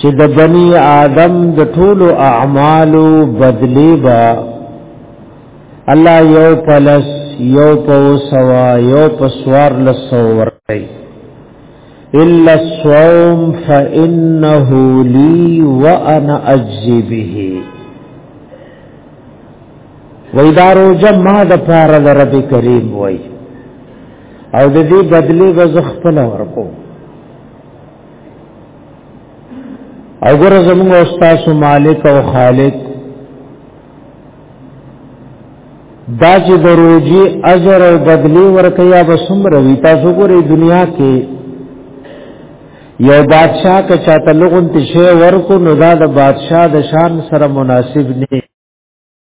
چې د بنی آدم د ټولو اعمالو بدلی با الله یو پلس یو پو سوا یو پسوار لسو ورکی الا الصوم فانه لي وانا اجزي به ویدارو جمع د پاره د رب کریم وای او د دې بدلی وز خپل ورکو او ګره زموږ استاد مالک او خالق دا چې د روزي اجر او بدلی ورکه یا بسمره وی تاسو ګورې دنیا کې یو بادشاہ که چاته لغون تشه ورکو نو دا د بادشاہ د شان سره مناسب نه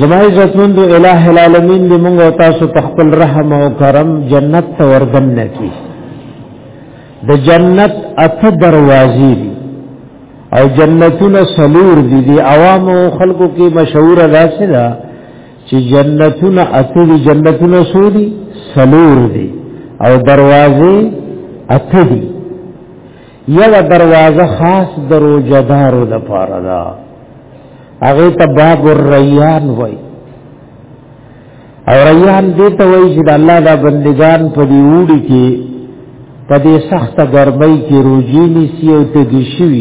زما عزت مند الہ العالمین دی مونږ او تاسو په خپل رحم او کرم جنت ته وردن نکي د جنت اته دروازې دي او جنتون سلور دی دی عوام او خلقو کې مشهور دا څه دا چې جنتون اته دی جنتون سودی سلور دی او دروازه اته دی یو دروازه خاص درو جدارو د پاره دا هغه ته باب الریان وای او ریان دې ته وایي چې د الله دا بندگان په دې وړي کې په دې سخت ګرمۍ کې روزي نیسی او تږي شي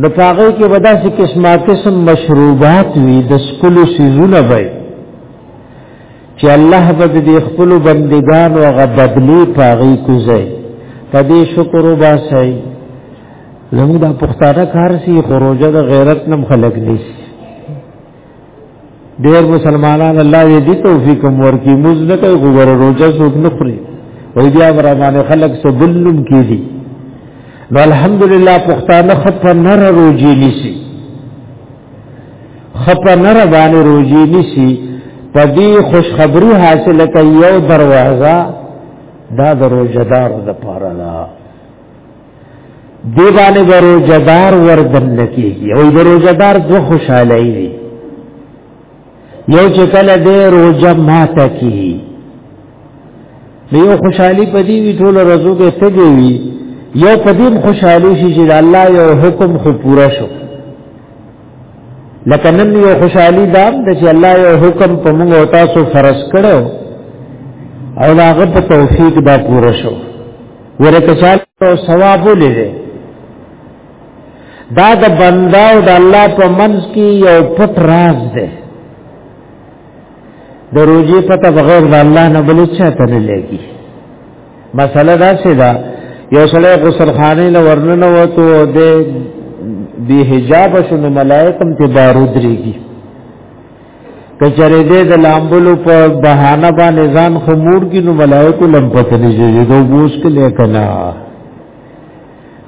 نو پاغه کې ودا سي قسمه قسم مشروبات وي د سکلو سيزونه وي چې الله به دې خپل بندگان او غبدلي پاغه کوزي په دې شکر وباسي زموږ د پښتانه کار سي خروجه د غیرت نم خلق نشي ډیر مسلمانان الله یې دې توفیق ورکړي موږ نه کوي غوړ روزه څوک نه خوري وای بیا ور باندې خلک سبلم کیږي نو الحمدلله پښتانه خپ نر روزي نشي خپ نر باندې روزي نشي په دې خوشخبری حاصله کوي یو دروازه دا دروځدار د پاره ده دی باندې بروجدار وردن لکیږي او بروجدار دو خوشاله وي یو چې کله دې روزه ماته کی یو خوشحالي پدی وی ټول رزو کې تګي وی یو پدیم خوشحالي شي چې الله یو حکم خو پورا شو لکه نن یو خوشحالي دا چې الله یو حکم په موږ او تاسو فرض کړو او هغه په توفیق دا پورا شو ورته چالو ثواب ولري دا د بندا او د الله په منځ کې یو پټ راز دی د روزي پته بغیر د الله نه بل څه ته نه لګي مسله دا څه ده یو سړی غسل خانه له ورننه وته او د به حجاب شنو ملائکم ته بارود ریږي کچره دې د لامبلو په بهانه باندې ځان خمور کې نو ملائکه لم پتنې چې دو بوس کې لیکنا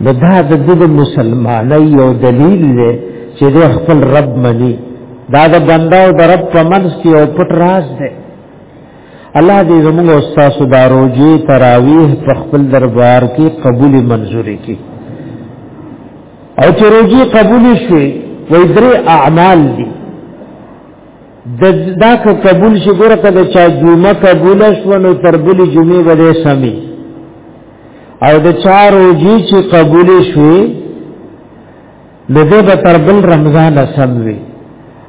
د دا د دې مسلمانۍ یو دلیل دی چې د خپل رب مني دا د بنده او د رب په منځ کې یو پټ راز دی الله دې زموږ استاد سوداروجي تراویح په خپل دربار کې قبول منزوري کړي او چې روزي قبول شي وې درې اعمال دي دا که قبول شي ګوره کله چې جمعه قبول شو نو تر بلې جمعې باندې سمي او د چا روزي چې قبول شي لده به تر بل رمضان سم وي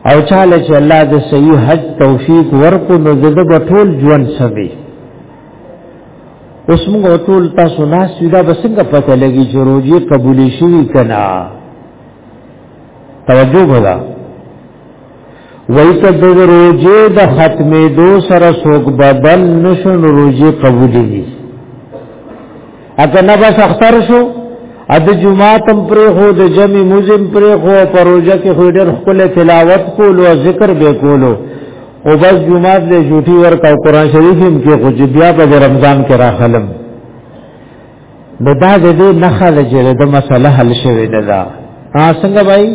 او چاله چې الله د صحیح حج توفیق ورکو نو زده به ټول ژوند سمي اوس موږ ټول تاسو ناس دا بسنګ پته لګي چې روزي قبول شي کنا توجه وکړه وای ته د روزي د ختمې دو سره سوق بدل نشون روزي قبول دي اګه نه بس اختر شو ا د جمعه تم پر هو د جمع مزم پر هو پروژه کې خو ډېر خپل تلاوت کولو ذکر به کولو او بس جمعات له جوټي ورکا او قران شریف هم کې خو بیا په رمضان کې راخلم نو دا د دې نخله چې د مسله حل شوې ده دا څنګه وای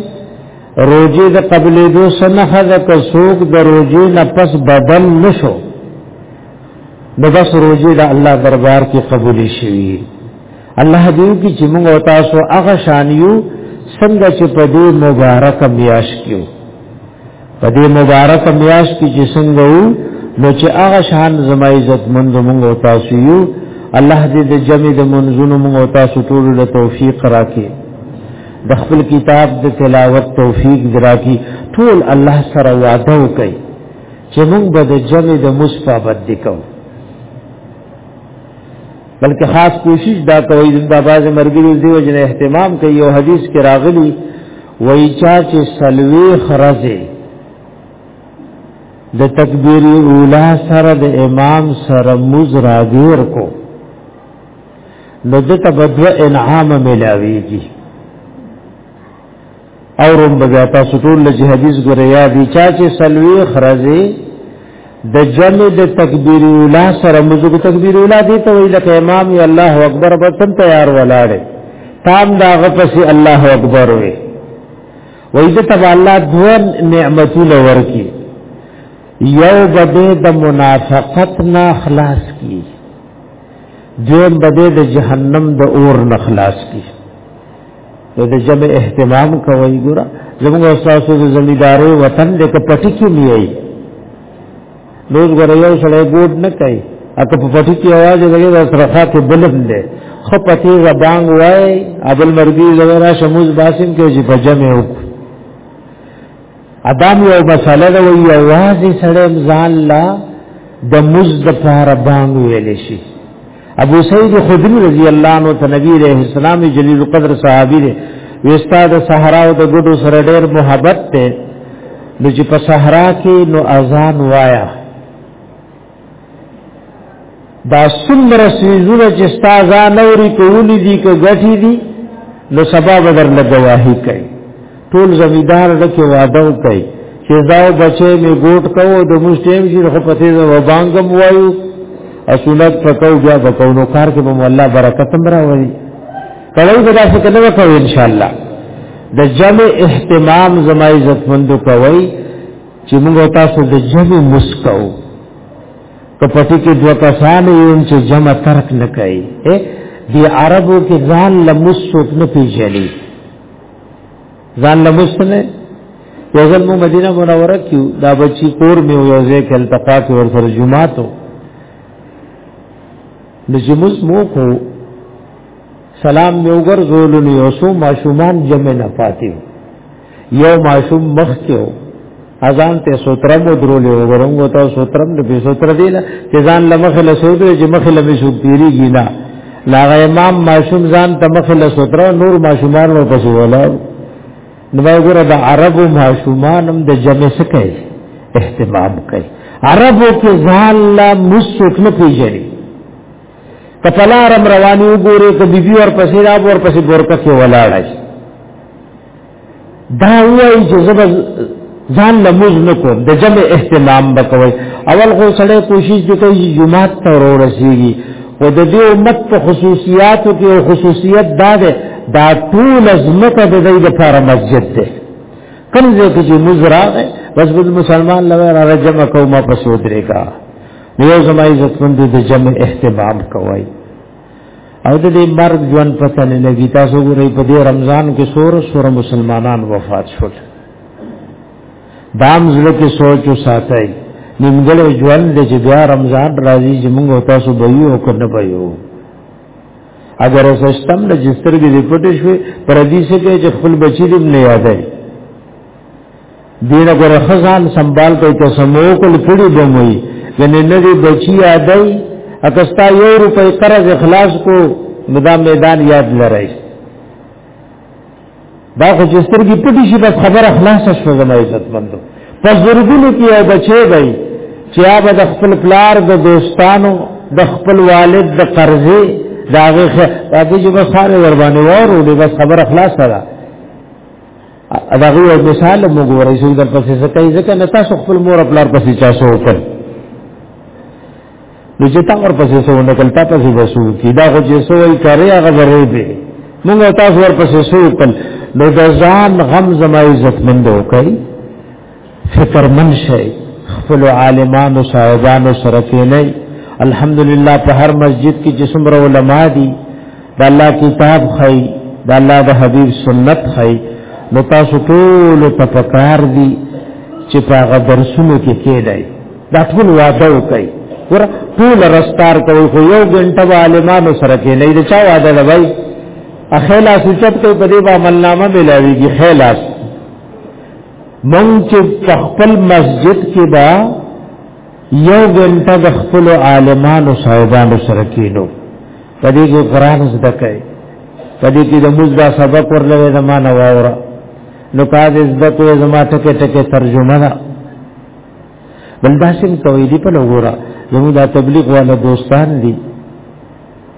روزي د قبلې دو سنخه د کسوک د روزي نه پس بدل نشو نو بس روزي د الله دربار کې قبول شي الله دې کې چې موږ او تاسو هغه شانیو څنګه چې په دې مبارک میاش کېو په دې مبارک میاش کې چې څنګه وو نو چې هغه شان زما عزت مند مونږ او تاسو یو الله دې د جمع د منزونو مونږ او تاسو ټول له توفیق راکړي د خپل کتاب د تلاوت توفیق دراکي ټول الله سره وعده وکړي چې مونږ به د جمع د مصفابت دکو بلکې خاص کوشش دا کوي د باز مرګي دیو جن اهتمام کوي او حدیث کې راغلي وای چا چې سلوي خرزه د تکبیر اولا سره د امام سره موز راګیر کو نو د تبدو انعام ملاویږي او رم بیا تاسو ټول له حدیث ګره یا دي چا چې سلوي خرزه د جمع د تکبیر اولا سره مزو کو تکبیر اولا دی ته ویل ک امام ی الله اکبر په تم تیار ولاړ تام دا غپس الله اکبر وی وای د تب الله دو نعمتونه ورکی یو بده د منافقت نه خلاص کی دیم بده د جهنم د اور نه خلاص کی نو د جمع اهتمام کوي ګور زموږ استاد د زمیداري وطن د کپټی کې نیي نو ګور یو سره ګوډ نه کوي اته په پټی کې आवाज لګي د ترخه کې بلند دی خو پتی زبان وای ابل مرګي زورا شموز باسم کې چې په جمع وکړي ادم یو مسله ده وی اوازې سره ځان لا د مزد پار بام ویل شي ابو سعید خدری رضی الله عنه ته نبی رحم السلام جلیل قدر صحابی دی وستا د صحرا او د ګډو سره ډېر محبت ته د چې په صحرا کې نو اذان وایا دا څومره سيزونه چې ستازا نوري کولی دي که غټي دي نو سبا بدر له گواهی کوي ټول زمیدار دکې وعده کوي چې دا بچي می ګوټ کوو د مشتیم چې خو پته و بانګم وایو اصولت پکاو بیا پکاو نو کار کې به الله برکت هم راوړي کله به تاسو کله وکړو ان شاء الله د جمع اهتمام زما عزت مند کوي چې موږ تاسو د جمع مسکو که پټی کې دوه کسان یو چې جمع ترک نه کوي دی عربو کې ځان لمس څوک نه پیژني ځان لمس نه یو ځل مو مدینه منوره کې دا بچی کور مې یو ځای کې التقا کې ور سره جمعه ته د جمعز مو کو سلام مې وګرځول نو یو څو ماشومان جمع نه پاتې یو ماشوم مخ کې و اذان ته سوترم و درولې و ورنګو ته سوترم د به سوتر دی نه چې ځان لمخ له سوتر چې مخ له مې شو پیریږي نه لا امام ماشوم ځان ته مخ له سوتر نور ماشومان و پسې ولا نو وګوره د عربو ماشومان هم د جمع سکه اهتمام کوي عربو کې ځان لا مسوک نه پیژني کپلارم رواني وګوره ته بیبي ور پسې را ور پسې ورکه کې ولاړ شي دا وایي چې زه ځان لمز نه کوم د جمع اهتمام وکوي اول خو سره کوشش وکړي چې جمعه ته ورسیږي و د دې امت په خصوصیاتو کې او خصوصیت دا ده دا ټول ازمکه د دې لپاره مسجد ده کوم ځای کې چې مزرا ده بس بل مسلمان لوي را جمع کومه په سودري کا نو زما عزت مند د جمع اهتمام کوي او د دې مرګ ژوند پته نه لګي تاسو ګورئ په دې رمضان کې سور سور مسلمانان وفات شول دام زړه کې سوچ او ساتي نیمګړې ژوند د چې بیا رمضان راځي چې موږ تاسو به یو او کنه به یو اگر سستم د جستر کې پټې شوې پر دې څه کې چې خپل بچی دې نه یادای دین ګره خزان سنبال کوي چې سمو کول پړي بموي ګنې نه دي بچي یادای اکستا یو روپۍ قرض اخلاص کو مدا میدان یاد لرای دا خو چې سترګې پټي شي بس خبر اخلاص شوه زما عزت مندو په زرګونو کې یو بچي دی چې هغه د خپل پلار د دوستانو د خپل والد د قرضې داغه هغه چې بس ساره ور باندې وره بس خبر اخلاص سره دا غو یو مثال موږ ورې شو در پسې زکای زکه نه تاسو خپل مور خپل پسې چا شو وکړ نو چې تا ور پسې سو نه کل تا پسې وسو کی دا غو چې سو یې کاری هغه ورې دی موږ تاسو ور پسې سو وکړ نو د ځان غم زما عزت مند وکړي فکر من شئ خپل عالمانو صاحبانو سره کېنئ الحمدلله په هر مسجد کې چې څومره علما دي د الله کتاب خي د الله د حبيب سنت خي نو تاسو ټول په پکار دي چې په هغه درسونو کې کېدای دا ټول واده وکړي ور ټول رستار کوي خو یو غنټه عالمانو سره کې نه دا چا واده لوي اخیلا سوچت کوي په دې باندې عملنامه ملاويږي خیلاس مونږ چې خپل مسجد کې دا یو غنټه د خپل عالمانو صاحبانو سره کینو په دې کې قران زده کوي په دې کې د مزدا سبق ورلوي زمانه واوره نو کاج زده کوي زما ټکه ټکه ترجمه ده بل داسې کوي دی په لګورا زموږ د تبلیغ والا دوستان دي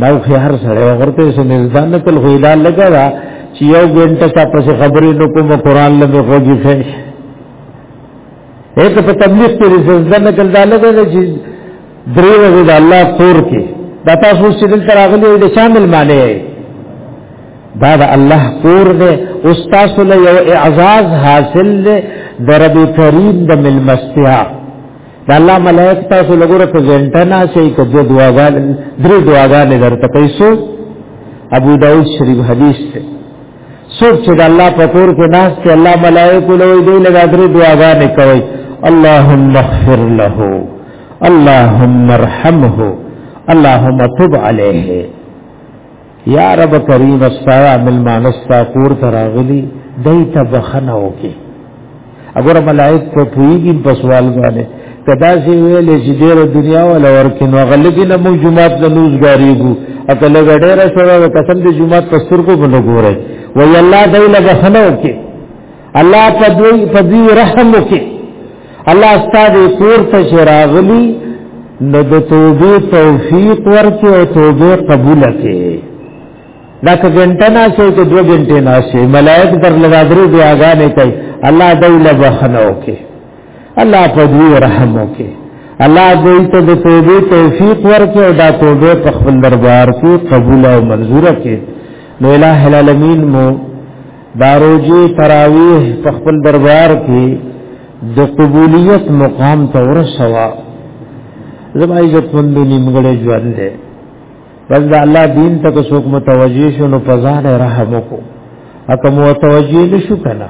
دا خو هر سره ورته څه نزدان نه کول خو دا لګا دا چې یو ګنټه تا پس خبرې نو کوم قران لمه خوږي شي ایت په تبلیغ کې نزدان نه کول دا لګا دا چې درې ورځې د الله کور کې دا تاسو چې دلته راغلي د شامل معنی دا د الله کور دی استاد له یو اعزاز حاصل دی د رب کریم د ملمستیا دا الله ملائک تاسو لګوره په زنټه نه شي ته د دعاګان درې دعاګانې درته پیسو ابو داود شریف حدیث ته سوچ چې د الله په کور کې ناس ته الله ملائک لوی دی لګا درې دعاګانې کوي اللهم اغفر له اللهم ارحمه اللهم تب عليه یا رب کریم استایا ملمان استا کور تراغلی دای ته بخنه وکي اگر ملائک په پویږي په سوال باندې کدا سی ویل چې ډېر دنیا ول ورکه نو غلګي نه موږ جمعات نه لوزګاری وو اکل غډېر سره قسم دې جمعات پستر کو بنو ګوره وی الله دای له بخنه وکي الله په دوی په دوی رحم وکړي الله ستاسو کور ته شراغلی نو د توبې توفیق ورکړي او توبه قبول کړي دا که ګنټه نه شي ته دوه ګنټه نه شي ملائک در لږه درو بیاګانې کوي الله دوی له بخنه وکړي الله په دوی رحم وکړي الله دوی ته د توبې توفیق ورکړي او دا توبه په خپل دربار کې قبول او منزور کړي نو الہ العالمین مو داروجی تراویح په خپل دربار کې د قبولیت مقام ته ورسوا زما عزت مند نیمګړې ژوند دی بس د الله دین ته څوک متوجی شو نو فزان رحم کو اته متوجی نشو کنه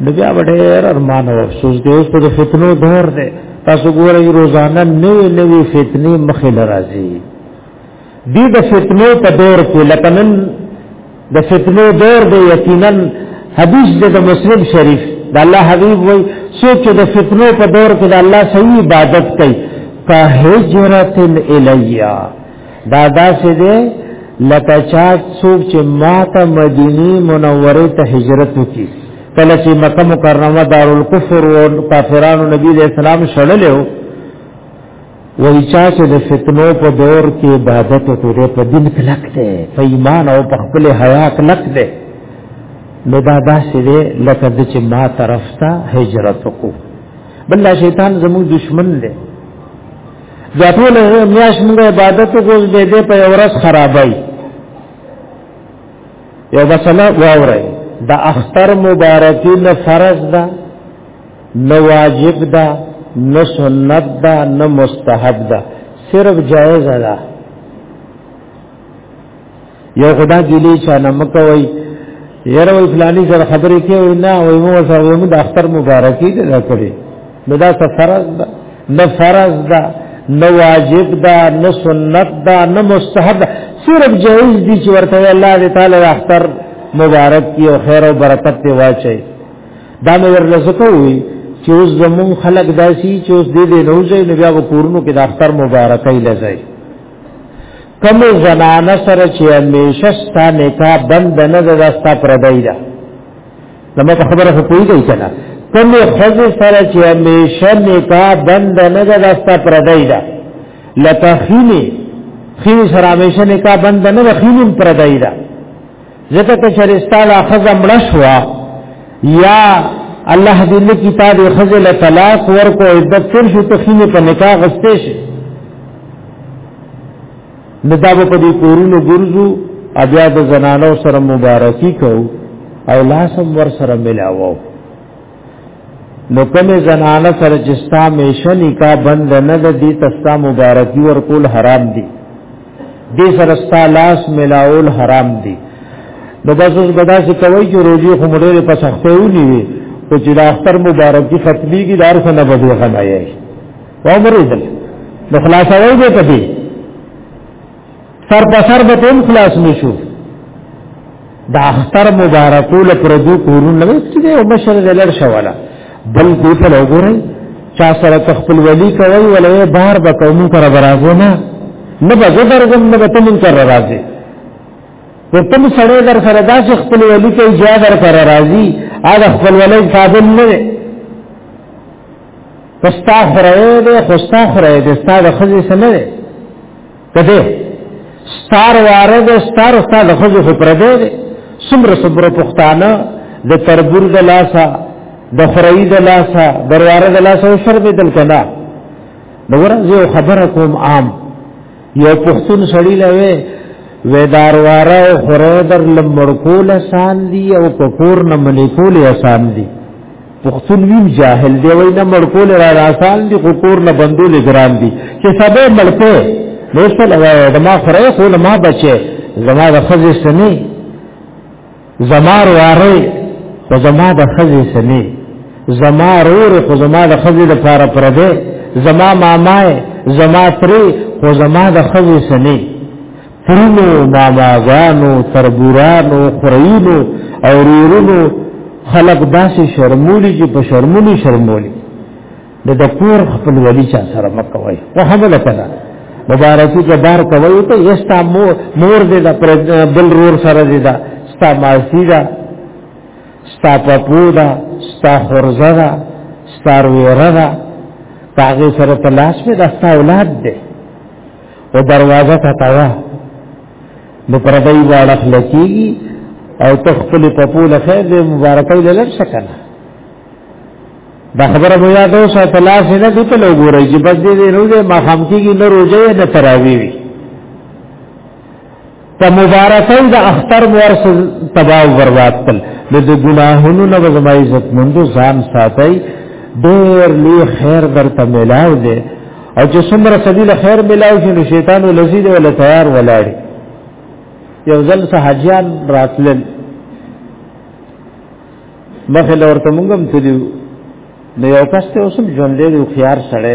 نو بیا ډېر ارمان او افسوس دی اوس په فتنو دور دی تاسو ګورئ روزانه نوې نوې فتنې مخې لرازي دی د فتنو په دور کې لکه نن د فتنو دور دی یقینا حدیث د مسلم شریف د الله حبیب وای سوچ د فتنو په دور کې د الله صحیح عبادت کوي کا هجرت الیا دا داسې دی لکه چا څوک چې ماته مدینه منوره ته هجرت وکړي کله چې مکه مکرمه دارالکفر او کافرانو نبی له اسلام شړلې وای چا چې د فتنو په دور کې عبادت وکړي په دین کلک دی په ایمان او په خپل حیا کلک دی نو دا داسې دی لکه د چې ما طرف ته هجرت وکړو بل شیطان زموږ دشمن دی دا ټول میاش موږ عبادت وکړو به دې په ورځ خرابای یو بسله واورای دا اختر مبارکی نه فرض ده نه واجب ده نه سنت ده نه مستحب ده صرف جائز ده یو خدا ګلی چا نه مکوي یره وی فلانی سره خبرې کوي نه وای مو سره مو د اختر مبارکي ده کړی نو دا فرض ده نه فرض ده نه واجب ده نه سنت ده نه مستحب ده صرف جائز دي چې ورته الله تعالی اختر مبارک کی او خیر او برکت ته واچي دا مې ورله زکه وی چې اوس زمون خلق داسي چې اوس دې دې نوځي نو بیا وکورونو کې د اختر مبارکۍ لځي کوم زنانه سره چې همیشه ستا نکاح بند نه ده ستا پردای ده نو په خبره خو پوي دی کنه کوم خز سره چې همیشه نکاح بند نه ده ستا پردای ده لتخینی خینی سره همیشه نکاح بند نه ده خینی پردای ده ځکه ته چرستا لا خزه مړ شو یا الله دې له کتاب خزه له طلاق ورکو عدت تر شو ته خینه په نکاح غستې شي نداب په دې کورونو ګرځو بیا د زنانو سره مبارکي کو او لاسم ور سره ملاوو نو کله زنانه سره چې ستا میشه نکاح بند نه ده دي تستا مبارکي ورکول حرام دي دې سره ستا لاس ملاول حرام دي نو بس اوس بدا چې کوي چې روزي خو مړې په سختې ونی وي او چې د اختر مبارکي ختمي کی دار سره نه بدو غنایي عمر دې نو خلاصوي دې ته سر په سر به تم خلاص نشو د اختر مبارکو له پردو کورون نه چې یو مشر دلر شواله بل دې په لګوري چا سره تخپل ولی کوي ولې بار به کوم تر برازو نه نه به زبر زم نه به تم تر راځي وتم سره در سره داس خپل ولی کوي جا در سره راځي هغه خپل ولی قابل نه خوستا خره دې خوستا خره دې ستا د خزي سره دې کده ستار واره دې ستار ستا د خزي خو پر دې دې سمره صبر پښتانه د تربور د لاسا د خړی د لاسا درواره د لاسا او شرب دل کنا نور زه خبر کوم عام یو پښتون سړی لوي ویدارواره او خره در لمړ کول آسان دي او کفور نه منې کول آسان دي پښتون ویم جاهل دی وای نه مړکول را راسان دي خو کور نه بندو لګران دي چې سبه مړکو نو څه لګای د ما خره خو ما بچي زما د خزې سني زما واره خو زما د خزې سني زما رور خو زما د خزې د پاره پر دی زما مامای زما تری خو زما د خزې سني ترینو ماماګانو تربورانو خورینو او ریرونو خلق داسې شرمولی چې په شرمونی شرمولی د د کور خپل ولی چا سره مکوي او حمله کړه مبارکي که بار کوي ته یستا مور مور دې دا بل رور سره دې دا ستا ماسی دا ستا پپو دا ستا خرزه دا ستا رویره دا تاغی سره تلاش می دا ستا اولاد دې او دروازه تکوا نو پردای واړه خلکیږي او تخپل په پوله خیر دې مبارکۍ لړ شکنه دا خبره مو یاد اوس په لاس نه دته لو ګورې چې بس دې روزه ما خام کیږي نه روزه نه تراوی وي په مبارکۍ د اختر مور سره تباہ او برباد کړ د ګناهونو نه زما عزت مند ځان ساتي ډېر لوی خیر درته ملاو دی او چې څومره سبیل خیر ملاو شي نو شیطان ولزید ولا تیار ولاړ یو ځل سهجان راتل مخه لورته مونږم تدیو نو یو کس ته اوسم ژوند دی خيار سره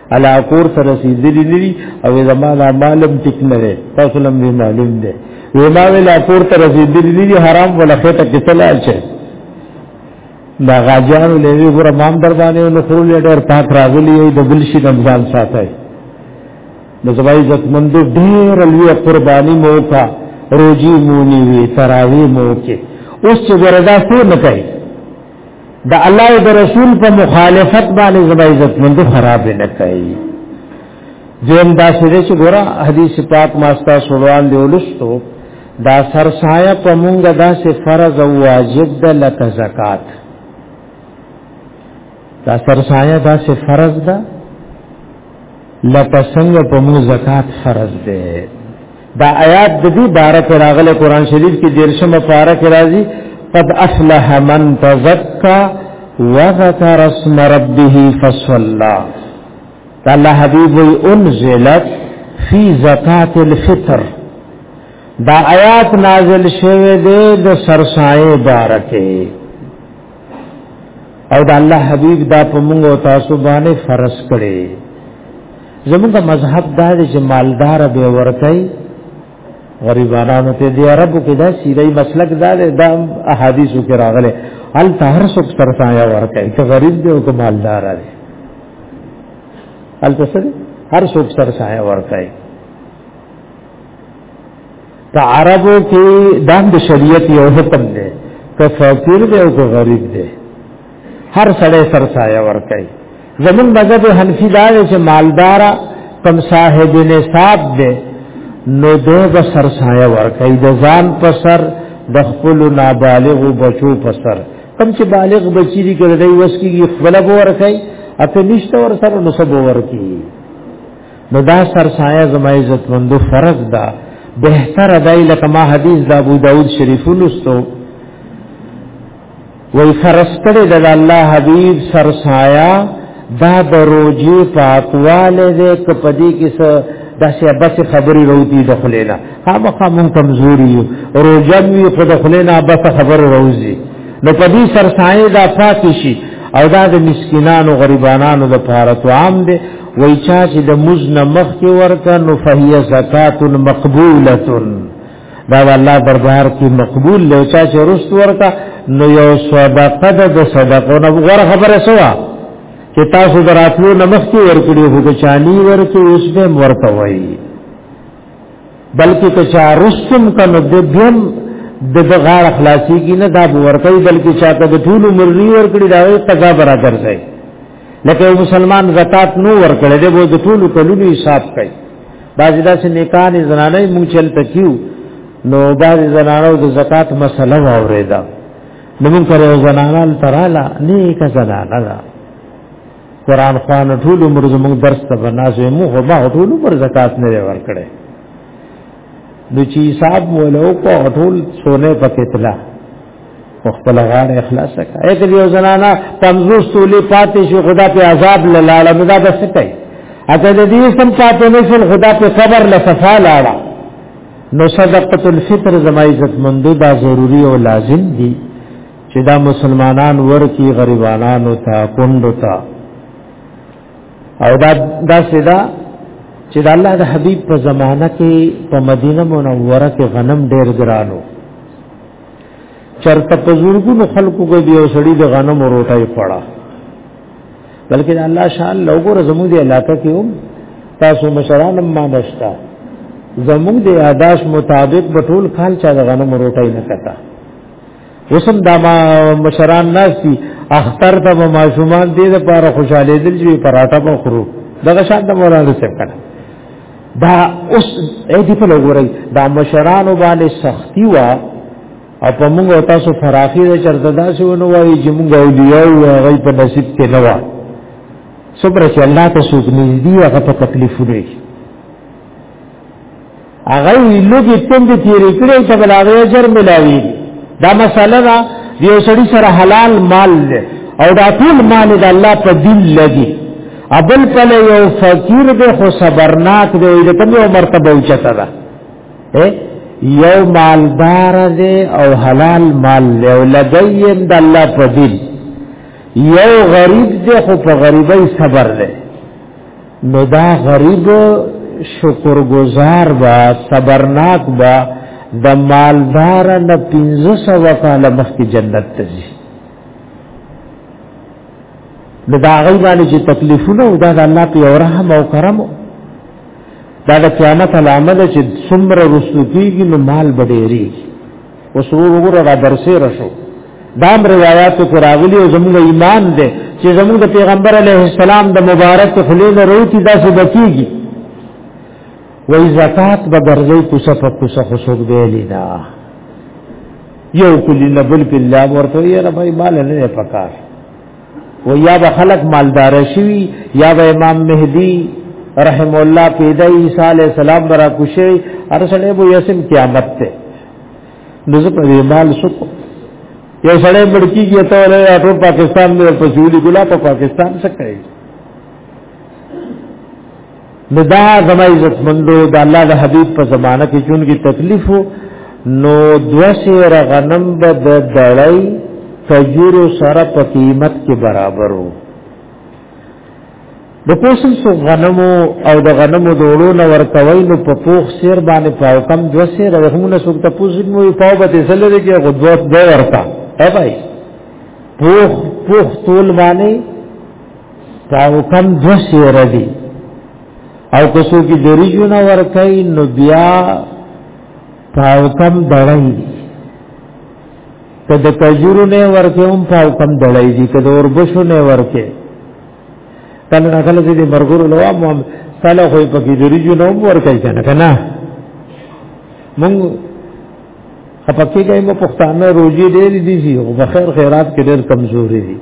علا کور سره سیدلی ندی او زمانه معلوم ټیک نه دی تاسو لم به معلوم دی وی ما وی لا کور سره سیدلی ندی حرام ولا خیته کې تلل شي دا غاجانو لوي ګور مام در باندې نو خور لیډر پات راغلی دی د بل شي رمضان ساتي د زوای عزت مند ډیر لوی قرباني مو کا روزي مونی وی تراوی مو کې اوس چې وردا څه نه کوي د الله او رسول په مخالفت باندې زما عزت مند خراب نه کوي دیم دا سره چې ګوره حدیث پاک ماستا سوال دی ولستو دا سرسایه په مونږ دا سه فرض او واجب ده لکه زکات دا سرسایه دا سه فرض ده لکه څنګه په مونږ زکات فرض ده دا آیات د دې باره کې راغله قران شریف کې دیرشمه پاره کې راځي قد افلح من تزکا وذكر اسم ربه فصلى الله حبيب انزلت في زکات الفطر دا آیات نازل شوه د سرسایه بارکه او د الله حبیب دا په موږ او تاسو باندې فرض کړي زموږ مذهب دا دی چې مالدار به ورکړي غریبانو ته دی عربو کې دا سیدای مسلک دا دی دا احادیثو کې راغلي ال طاهر سو تر سایه ورکړي که غریب دی او که مالدار دی ال تسره هر څوک سر سایه ورکړي په عربو کې دام د شریعت یو حکم دی که فقیر دی او که غریب دی هر سړی سر سایه ورکړي زمون مذهب حنفي دا دی چې مالدار کم صاحب نصاب دی نو دو به سر سایه ورکړي د ځان په سر د خپل نابالغ بچو په سر کم چې بالغ بچی دی کړي وس کیږي خپل به ورکړي اته نشته ور سره نو سبو ورکړي نو دا سرسایه زما عزت مندو فرض دا بهتر دای لکه ما حدیث د ابو داود شریف لستو وی فرض کړی د الله حبیب سرسایه دا د روجي پاکواله دې کپدی کې څه داسې بس خبرې روتی د خلینا هغه مون کمزوري یو روجن وی خود خلینا بس خبر روزي نو پدی سرسایه دا پاتې شي او دا د مسکینانو غریبانو د پاره تو عام دي وای چا چې د مزنه مخ کې ورکا نو فهي زکات مقبوله دا الله دربار کې مقبول له چا چې رست ورکا نو یو صدقه د صدقو نه غوړ خبره سوا چې تاسو دراتلو نمخ کې ورکړي هو د چانی ورکې اوس به ورته وای بلکې که چا رستم کنه د دیم د غاړ خلاصي کې نه دا ورکړي بلکې چا ته د ټول مرني ورکړي دا یو تګا برابر ځای لکه یو مسلمان زکات نو ورکړي دی وو د ټولو کلونو حساب کوي بعضی داسې نیکان زنانه مونږ چل تکیو نو بعضی زنانو د زکات مسله واوریدا نو مونږ پر زنانه تراله نیک زنانه دا قران خوان ټول عمر زموږ درس ته بناسه مو خو ما ټول عمر زکات نه ورکړي نو چې حساب مولو کو ټول سونه پکې تلا په خپل غاړه اخلاص کا اې کدی یو زنانا 50 تولې پاتې شو خدا په عذاب لاله نو دا بس کوي اته د دې سم پاتې نه شو خدا په صبر له صفا لاړه نو صدقۃ الفطر زما عزت مندو دا ضروری او لازم دي چې دا مسلمانان ورکی غریبانو ته کندو ته او دا دا سیدا چې د الله د حبیب په زمانہ کې په مدینه منوره کې غنم ډیر ګرانو چرته په زورګونو خلکو کې دی او سړی د غنم روټای پړا بلکې الله شان لوګو زموږ دی علاقې کې هم تاسو مشران ما نشتا زموږ دی آداش مطابق بټول کال چا د غنم روټای نه کتا وسم دا ما مشران ناشتي اختر ته ما شومان دې لپاره خوشاله دل چې پراټا په خورو دغه شان د مولانا څخه دا اوس اې دې په لګورای دا مشرانو باندې سختی وا او په موږ او تاسو فراخي د چرته داسې ونه وایي چې موږ اولیاء او هغه په نصیب کې نه و صبر چې الله ته سوق نږدې هغه په تکلیف وړي هغه لږه تند تیرې کړې چې بل هغه اجر ملاوي دا مسله دا یو سړی سره حلال مال او دا ټول مال د الله په دین لګي ابل پله یو فقیر دی خو صبرناک دی وی لکه یو مرتبه اوچته ده یو مالدار دی او حلال مال دی او لګیم د الله په دین یو غریب دی خو په غریبۍ صبر دی نو دا غریب شکرګزار با صبرناک با د مالدار نه 1500 کاله مخکې جنت ته ځي نو دا غي باندې چې تکلیفونه او دا د الله په یو رحم او کرم دا د قیامت علامه ده چې څومره رسو کیږي نو مال بډېری اوس وګوره دا درسه رسو دا روایت کې راغلي او زموږ ایمان ده چې زموږ د پیغمبر علیه السلام د مبارک خلیل روتی دا څه بچیږي وای زکات به ګرځي کوڅه په کوڅه خو څوک دی لیدا یو کلی نه بل په الله ورته یې رب مال نه پکار و یا به خلق مالدار شي یا به امام مهدی رحم الله پیدا عیسی علی السلام برا کوشي ارسله بو یسم قیامت ته نزه په مال سکو یو سړی مړکی کې ته له ټول پاکستان مې په جوړي ګلا په پاکستان څخه کوي نو دا زما عزت مندو دا الله د حبيب په زمانہ کې جون کې تکلیف نو دو سیر غنم به د دړی کجور سره په قیمت کې برابرو د پوسل سو غنمو او د غنمو دوړو نه ورکوي نو په پوخ سیر باندې پاو کم دو سیر رحمونه سو ته پوزید مو پاو به تسل لري کې غدوت دی ورکا اے بھائی پوخ پوخ تول باندې تاو کم دو سیر دی او کسو کی دریجو نا ورکی نو بیا تاو کم دڑی دی که د کجورو نه ورکه هم تاو کم دڑی دی که د اربشو نه ورکه کله نه کله دې مرګورو لوا مو ساله خو په کې دریجو نه ورکه کنه کنه مونږ خپکه کوي مو پښتانه روزي ډېر دي شي او په خیر خیرات کې ډېر کمزوري دي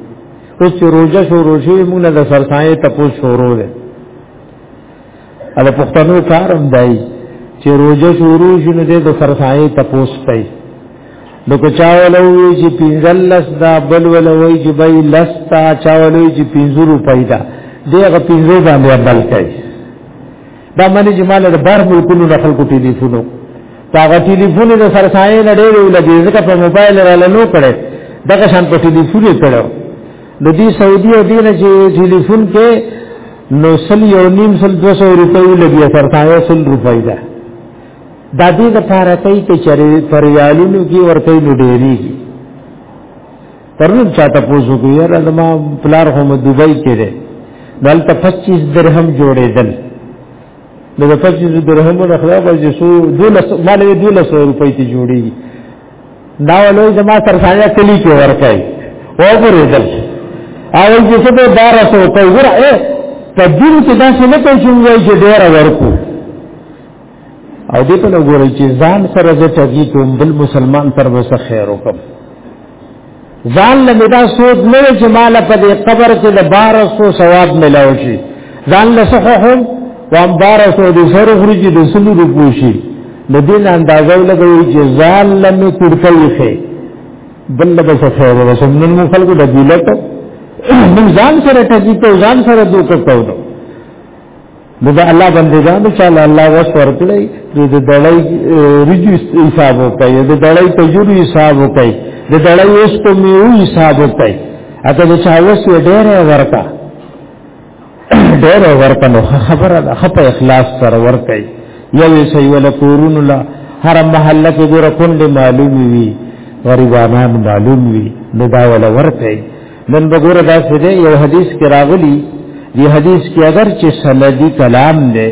اوس چې روزه شو روزي موږ نه د سرسایې تپو شروع ده اله پښتنو کارم دی چې روزه شروع شي نو د سرسایې تپو کوي نو که چا ولوي چې پینځل لس دا بل ولوي چې بای لس تا چا ولوي چې پینځو روپۍ دا دغه پینځو باندې بل کوي دا منی چې مال د بار ملکونو د خلکو ټلیفونو هغه ټلیفون د سرسایې نه ډېر لګي ځکه په موبایل رااله نو کړي دغه شان په ټلیفون کړو د دې سعودي او دین چې ټلیفون کې نو سل یو نیم سل 200 روپۍ لګي سرسایې سل روپۍ ده د دې لپاره کوي چې چرې پریالونو کې ورته نو ډېری پرون چاته پوسو کې یاره زما پلار هم دوبۍ کې دی دلته 25 درهم جوړېدل نو د 25 درهم نه خلا به چې سو 12 مال 1200 روپۍ ته جوړېږي دا ولوي زما تر سایا کلی کې ورکای او ګرېدل او چې څه په 1200 روپۍ ورا اے په دین کې دا څه نه کوي چې ډیر ورکو او دې په وګورئ چې ځان سره زه ټګي کوم بل مسلمان پر وسه خیر وکم ځان له مدا سود نه چې مال په دې قبر کې د 1200 ثواب ملاو شي ځان له څه هم وام 1200 د سر خرجي د سلو روپو شي د دین اندازو لګوي چې ځان له مې ترکوي خې بل له څه خیر وسم نن خلکو د ګیلت من ځان سره ټګي کوم ځان سره دوکه کوم نو دا الله بندگان چې الله وس ورکړي د دړای رجو حساب وکړي د دړای تجربه حساب وکړي د دړای اوس په میو حساب وکړي اته د چا وس ډېر ورکا ډېر ورکا نو خبره ده خپه اخلاص سره ورکړي یو شی ولا کورون لا هر محله کې ګور کونډه معلومي وي غریبانان معلوم وي نو دا ولا ورکړي نن بګوره دا څه دی یو حدیث کې راغلی دی حدیث کې اگر چې سندي کلام دی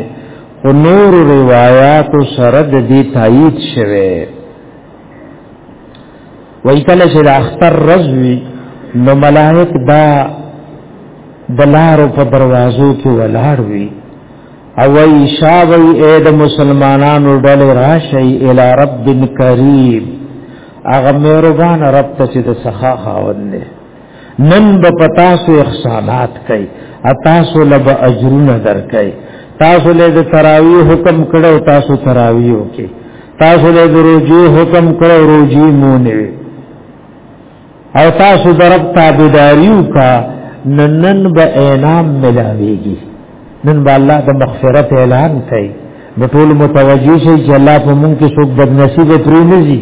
او نور روایات سره د دې تایید شوه وای کله چې د اختر رضوی نو ملائک دا د لارو په دروازو کې ولاړ وي او وی شاوی اے د مسلمانانو ډلې راشي الی رب کریم هغه مهربان رب ته چې د سخا خاوند دی نن به پتا سو احسانات کوي اتا سو لب اجرونه در کوي تاسو له د تراوی حکم کړو تاسو تراوی وکي تاسو له د روزي حکم کړو روزي مونږ او تاسو درب تابیداریو کا ننن به اعلان ملاویږي نن به الله د مغفرت اعلان کوي نو ټول متوجي شي چې الله په مونږ کې څوک بد نصیب پرې نه زی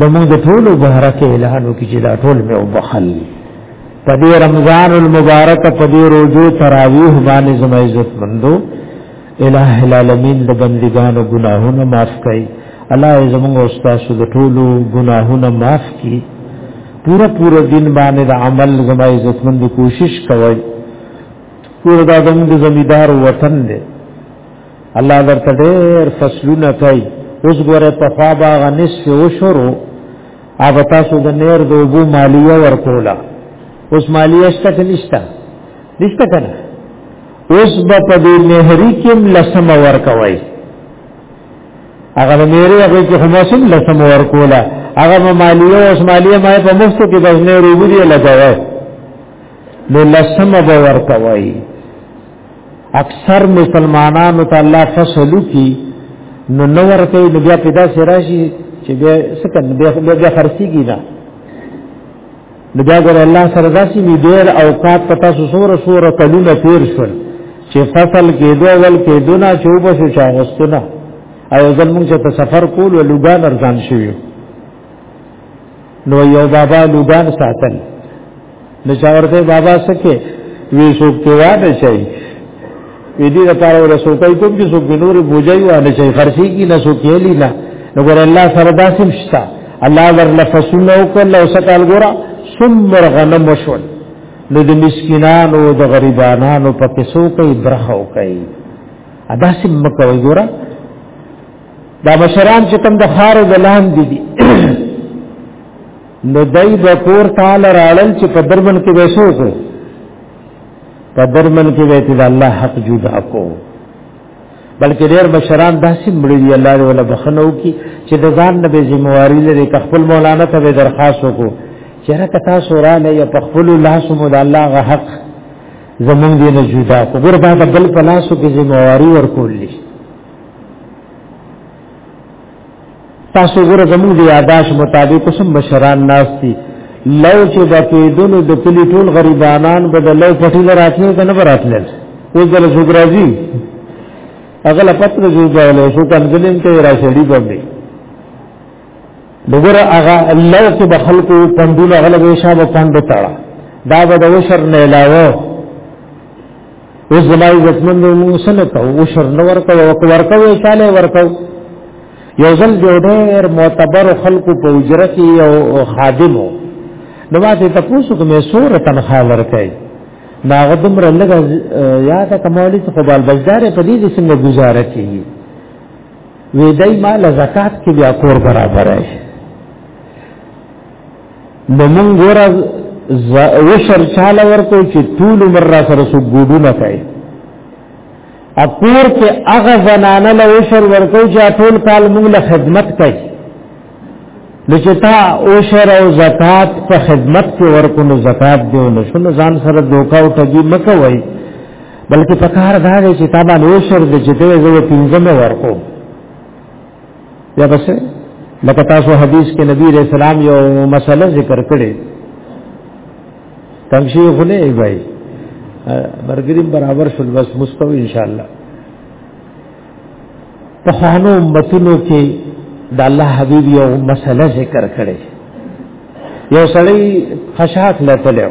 د مونږ د ټول بهر کې اعلان وکړي چې دا ټول مې وبخل په دې رمضان المبارک په دې روزو تراویح باندې زما عزت مندو الہ العالمین د بندګانو ګناهونه معاف کړي الله زموږ استاد د ټولو ګناهونه معاف کړي پورا پورا دین باندې د عمل زما عزتمند کوشش کوي پورا د زموږ د زمیدار وطن دی الله درته ډېر فصلونه کوي اوس ګوره په خوا باغ نصف او شروع اوب تاسو د نیر د وبو مالیه ورکولا اوس مالیه شته کنيشته نشته کنه اوس به په دې مهری کې لسم ورکوي هغه مهری هغه کې همسم لسم ورکولا هغه مالیه او اسمالیه ما په مفت کې بزنه روبري لګاوه نو لسم به ورکوي اکثر مسلمانانو ته الله فصلو کی نو نو ورکوي نو بیا پیدا سراشي چې بیا سکن بیا بیا خرسي کی نه نو بیا ګور الله سره داسې می ډیر اوقات پتا سو سوره سوره کلونه تیر شول چې فصل کې دوه ول کې دونه چوب شو چا غستنه او ځل مونږ ته سفر کول ولوګان ارزان شوی نو یو بابا لوګان ساتل نو چا ورته بابا سکه وی شو کې واده شي وی دې لپاره ور سوکای کوم چې څوک نور بوجای و نه شي خرسي کی نه سوکېلی نه نګور الله سره داسم شتا الله ور لفسونه او کله وسکال ګورا سمر غنم وشول نو د مسکینانو د غریبانو په پیسو کوي برخه کوي ادا سم مکوي ګورا دا مشران چې کوم د خارو د لام دي دي نو دای به کور تعالی راړل چې په درمن کې وسو کو په درمن کې ویته د الله حق جدا کو بلکې ډېر بشران داسې مړي دي الله دې ولا بخنو کی چې د ځان نه به ذمہواری لري که خپل مولانا ته به درخواست وکړو چې را کتا سورا نه یا په خپل لاس مو د الله غ حق زمونږ دې نه جدا کو ګور بعد بل پلاسو کې ذمہواری ورکول لشي تاسو ګره زموږ د یاداش مطابق سم بشران ناس دي لو چې د پیدونو د کلی ټول غریبانان به د لو پټی لراتنه کنه براتنه اوس د زګرازي اغل پتر جو ځاله شو کنځلین ته را شړی باندې دغه هغه الله چې د خلکو پندول غلبې شابه پند تاړه دا به د وشر نه علاوه او زما عزتمن نو موږ سره ته او شر نو ورکو او ورکو یې چاله ورکو یو ځل جو ډېر معتبر خلکو په اجره کې یو خادمو نو ما ته تاسو کومه سور تنخواه ورکای دا غدم را لګا یا تا کمالی څه خپل بازار په دې څنګه گزاره کوي وې دای مال زکات کې بیا کور برابر شي نو مونږ ګوره وشر چاله ورکو چې ټول عمر را سره سو ګډونه کوي اپور کې هغه زنانه له وشر ورکو چې ټول کال مونږ له خدمت کوي لچتا او شر او زکات په خدمت کې ورکو نو زکات دی نو شنو ځان سره دوکا او ټګي مکوي بلکې پکار دا دی چې تابانه او شر د جته زو پینځمه ورکو یا بس لکه تاسو حدیث کې نبی رسول الله یو مسله ذکر کړې تم شي غلې وای برګریم برابر شول بس مستو ان شاء الله په خوانو امتونو کې د الله حبیب یو مسله ذکر کړي یو سړی خشاک لته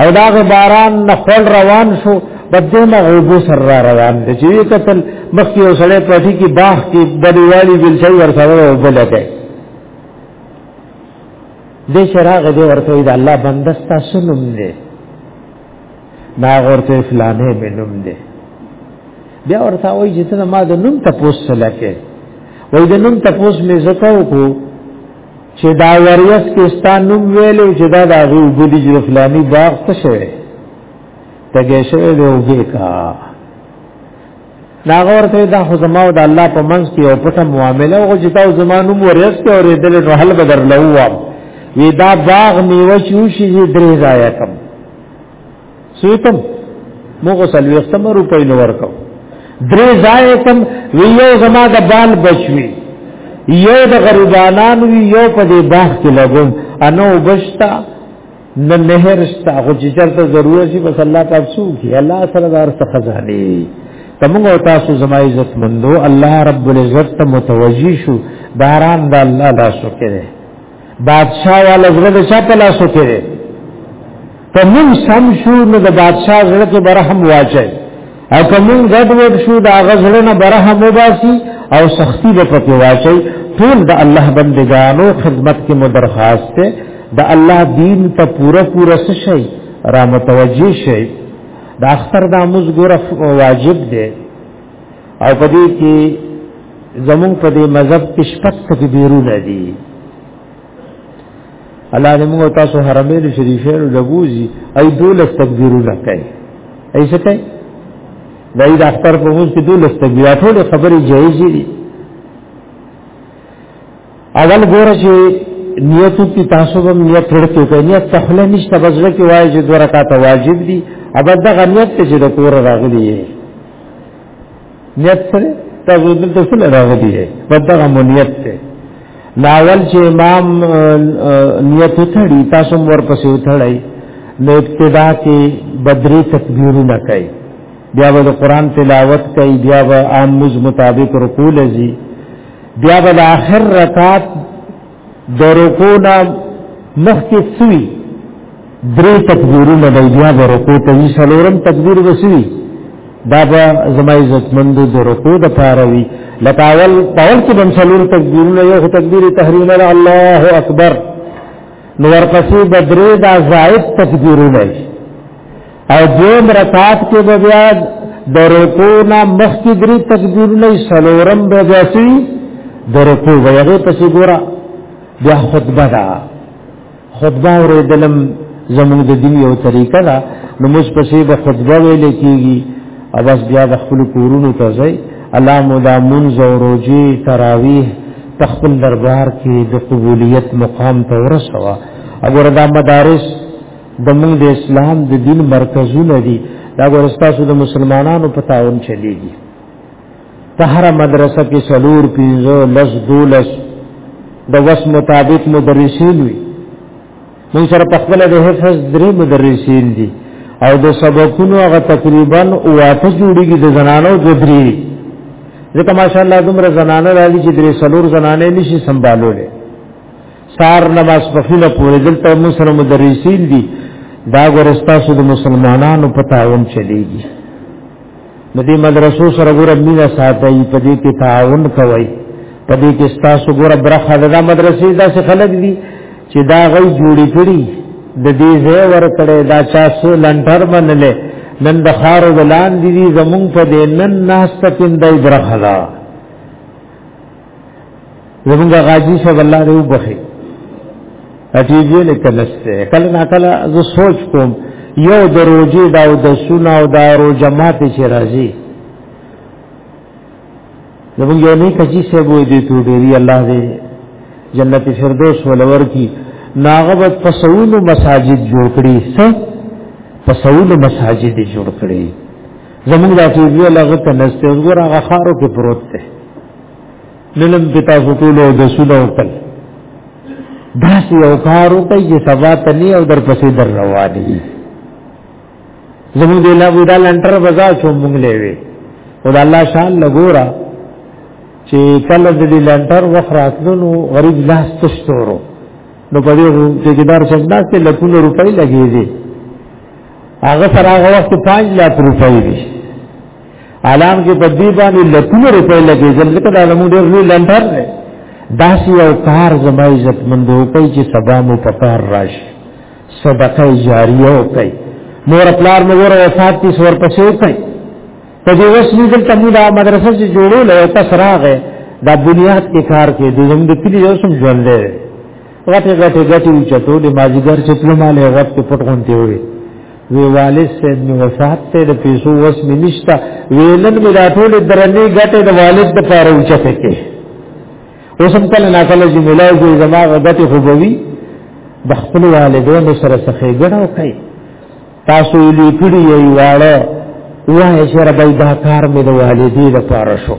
او دا باران نه خل روان شو بده ما غوبو سر را روان دي چې قتل مخکې وسړې پټي کې باغ کې بډیوالي بل شي ورسره وبلګي د شراغ دې ورته د الله بندستا سنم دې نا ورته فلانه منم دې بیا ورته وای چې ته ما د نوم تپوس لکه وای د نوم تپوس مې زکاو کو چې دا وریس کې ستا نوم ویلو چې دا د هغې اوبه دي چې د فلاني باغ څه شوی تږی شوی دی اوبه کا ناغه ورته دا خو زما او د الله په منځ کې یو پټه معامله او چې تاسو زما نوم وریس کې اورېدل نو حل بدر لوم وی دا باغ میوه شو شي درې ځای کم سویتم مو غسل وختم روپۍ نو ورکو درې ځای کم وی یو زما د بال بچوي یو د غریبانان وی یو په دې باغ کې لګوم انو بشتا نه نهر شتا خو چې چرته ضرورت شي بس الله پاک سو کی الله سره دار څه خزانه تمغه او تاسو زما عزت مندو الله رب العزت متوجی شو باران د الله لاسو کې بادشاہ والا زړه د چا په لاس کې دی ته موږ سم شو نو د بادشاہ زړه کې برحم واچي او که موږ غډ وډ شو دا غزړه نه برحم وباسي او سختی به پکې واچي ټول د الله بندگانو خدمت کې مو درخواست ده د الله دین ته پوره پوره شي را متوجي شي د اختر د اموز ګور واجب ده او په دې کې زمون په دې مذهب کې شپږ تکبیرونه دي الله دې موږ تاسو حرمین شریفین لبوزي اي دولس تکبیرونه کوي اي څه کوي د عید اختر په موږ کې دولس تکبیرات ټول خبرې جایز دي اول ګوره چې نیتو کی تاسو به نیت ورته کوي نیت تخله نشته بزړه کې وایي چې دوه رکعات واجب دي ابا دا غنیت ته چې د کور راغلی یې نیت سره تاسو د تسل راغلی یې بدغه مونیت ته ناول چې امام نیت تړي تاسو ور پسې وتړی نو ابتدا کې بدري تکبیرونه کوي بیا به قرآن تلاوت کوي بیا به عام مز مطابق رکوع لذي بیا به آخر رکعت د رکوع نه مخکې سوي درې تکبیرونه به بیا د رکوع ته وي څلورم تکبیر به سوي دا به زما عزتمند د رکوع د پاره وي لکه اول اول کې بم څلور تکبیرونه یو تکبیر تحریم الله اکبر نو ورپسې بدرې دا زائد تکبیرونه او دویم رکعت کې به بیا د رکوع نه مخکې درې تکبیرونه سلورم به بیا سي د رکوع به هغه پسې ګوره بیا خطبه ده خطبه اورېدلم زموږ د دین یو طریقه ده نو موږ پسې به خطبه ویل کېږي او بس بیا د خپل کورونو ته ځي الله مو دا منځ او روزي تراویح په خپل دربار کې د قبولیت مقام ته ورسوه اگر دا مدارس د موږ د اسلام د دین مرکزونه دي دا ورستاسو د مسلمانانو په تعاون چلیږي په هر مدرسه کې سلور پینځو لس دولس د وس مطابق مدرسین وي موږ سره په خپل د حفظ درې مدرسین دي او د سبقونو هغه تقریبا او اته جوړیږي د زنانو د درې ځکه ماشاءالله دومره زنانه راځي چې درې سلور زنانه نشي سمبالولې سار نماز پخینه پورې دلته مسلمان مدرسین دي دا ګورستا سود مسلمانانو په تعاون چلیږي د دې مدرسو سره ګور مینه ساتي په دې کې تعاون کوي په دې کې تاسو ګور برخه د مدرسې داسې خلک دي چې دا غي جوړی کړی د دې ځای ور کړې دا چا سو لنټر منلې نن د خارو بلان دي زمونږ په دې نن ناس تکندای برخه ده زمونږ غاجی صاحب الله دې وبخي اټی دې لیکل سته کله نا کله زه سوچ کوم یو د روزي دا او د سنا او دا رو جماعت چې راځي زمونږ یو نه کچی صاحب وې دې تو ډېری الله دې جنت فردوس ولور کی ناغبت پسول مساجد جوړ کړي سه پسول مساجد جوړ کړي زمونږ د ټیویو لغه ته نسته اوس ګور هغه خارو کې پروت دی نلم پتا سټول او د سودا وکړ دا سی او کارو ته چې سبا ته نه او در پسې در روان دي زمونږ د لا بودا لنټر بازار شو مونږ لوي او د الله شان لګورا چې کله د لنټر وخراتلونو غریب لاس تشتورو نو په دې چې دار څنګه ته لکونه روپۍ لګېږي هغه سره هغه وخت 5 لک روپۍ دي عالم کې په دې باندې لکونه روپۍ لګي ځکه دا زموږ ډېر لوی لنډر دی داسې یو کار زما عزت مندو کوي چې سبا مو په کار راشي صدقه جاریه وکړي مور پلار مو ور وفات دي سور پسې وکړي په دې وسیله دلته موږ دا مدرسه چې جوړو له تاسو راغې دا بنیاد کې کار کې د زموږ کلی یو سم ژوند دی غټه غټه غټه چټو د ماجیګر چپلو مالې غټ په پټ غونته وي وی والد سید می وفات ته د پیسو وس می نشتا ویلن می دا ټول درنې غټه د والد د پاره اوچته کې اوس هم کله ناکله چې ملای کوي زما غدته خوبوي د خپل والدونو سره سخې ګړو کوي تاسو یې لیکړی یې واړه وای چې ربای دا کار مې د والدې لپاره شو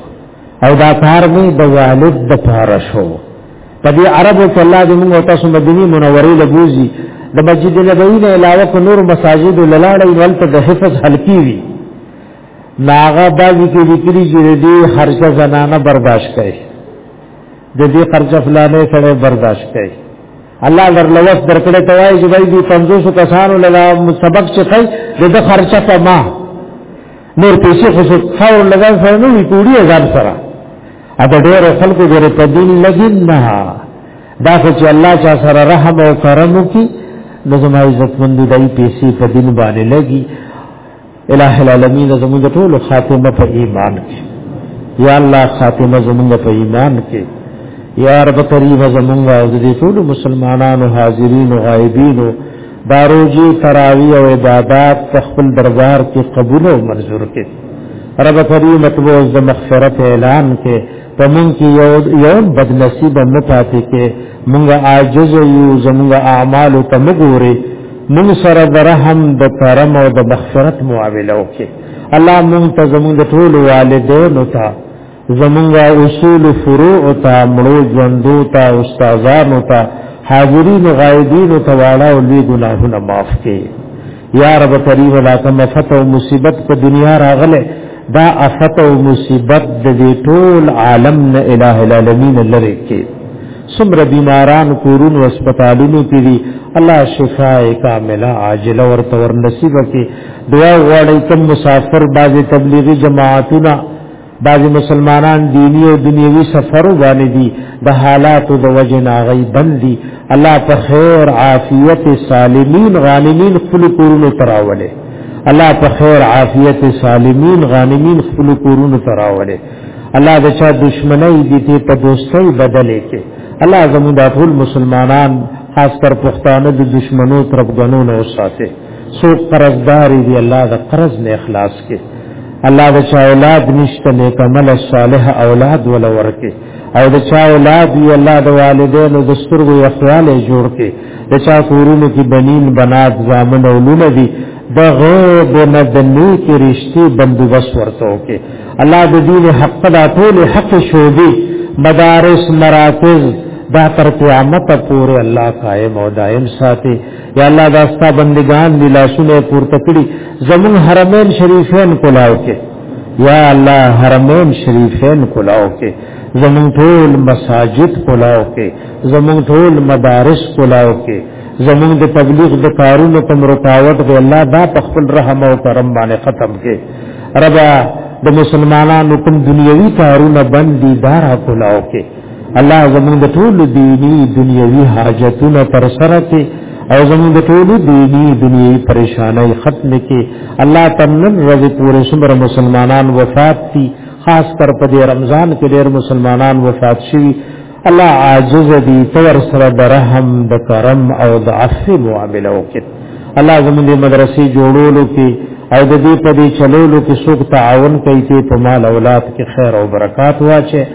او دا کار می د والد د پاره شو په دې عربو کې الله دې موږ تاسو مدینه منورې لګوزي د مسجد نبوي نه علاوه په نور مساجد لاله ولته د حفظ حلقي وي ناغه باندې کې لیکلي چې دې خرچه زنانه برداشت کړي د دې خرچه فلانه سره برداشت کړي الله ورلوس درکړې ته وایي چې باید 500 کسانو لاله سبق چې کوي د خرچه په ما نور پیسې خو څور لګان سره نه وي کوړي ځان سره ا د ډېر خلکو غره په دین لګین نه دا خو چې الله چا سره رحم او کرم وکي نو زما عزت مند دی پیسې په دین باندې لګي الہ العالمین زموږ ټول خاتمه په ایمان کې یا الله خاتمه زموږ په ایمان کې یا رب کریم زموږ او دې ټول مسلمانانو حاضرین او غایبین داروجی تراوی او عبادات په خپل دربار کې قبول او منظور کړي رب کریم مطبوع د مغفرت اعلان کې پمن کې یو یو بد نصیب نه پاتې کې مونږ عاجز یو زمونږ اعمال ته مګوري مونږ سره د رحم د کرم او د مغفرت معاملو کې الله مونږ ته زمونږ ټول والدینو ته زمونږه اصول فروع تا مړو ژوندو تا استادانو تا حاضرین و غائبین و توالا و لوی گناہونا معاف کے یا رب کریم لا کم افت و مصیبت پا دنیا راغلے دا افت و مصیبت دا دی طول عالم نا الہ العالمین لرے کے سمر بیماران کورون و اسپتالونو کی دی الله شفاء کامله عاجله ورته ور نصیب کی دعا غواړی کوم مسافر باز تبلیغی جماعتونه بعضی مسلمانان دینی او دنیوي سفر باندې دي د حالاتو د وجه ناغي بندي الله په خیر عافیت سالمین غانمین خپل کورونو تراوله الله په خیر عافیت سالمین غانمین خپل کورونو تراوله الله د چا دشمنی دي ته په دوستۍ بدلې کې الله زموږ د ټول مسلمانان خاص کر پښتانه د دشمنو ترپ غنو نه وساته سو قرضداري دي الله د قرض نه اخلاص الله د چا اولاد نشته نیک عمل صالح اولاد ول ورکه او د چا اولاد دی الله د والدینو د سترګو یخواله جوړ کې د چا کورونو کې بنین بنات زامن او لونه دي د غیب نه د نیک رشتي بندوبست ورته وکي الله د دین حق دا ټول حق شوبي مدارس مراکز دا تر قیامت پورې الله قائم او دائم ساتي یا الله دا ستا بندگان دی لاسونه پورته کړي زمون حرمین شریفین کولاو کې یا الله حرمین شریفین کولاو کې زمون ټول مساجد کولاو کې زمون ټول مدارس کولاو کې زمون د تبلیغ د کارونو کوم رکاوټ دی الله دا په خپل رحم او کرم باندې ختم کې ربا د مسلمانانو کوم دنیوي کارونه بندي دارا کولاو کې الله زموږ د ټول دینی دنیوي حاجتونه پر سره کې او زموږ د ټول دینی دنیوي پریشانای ختم کې الله تعالی رضی پورې څومره مسلمانان وفات دي خاص کر په دې رمضان کې ډېر مسلمانان وفات شوي الله عاجز دي تور سره درهم د کرم او د عفو معاملې وکړي الله زموږ د مدرسې جوړولو کې او د دې په دې چلولو کې څوک تعاون کوي چې په مال اولاد کې خیر او برکات واچي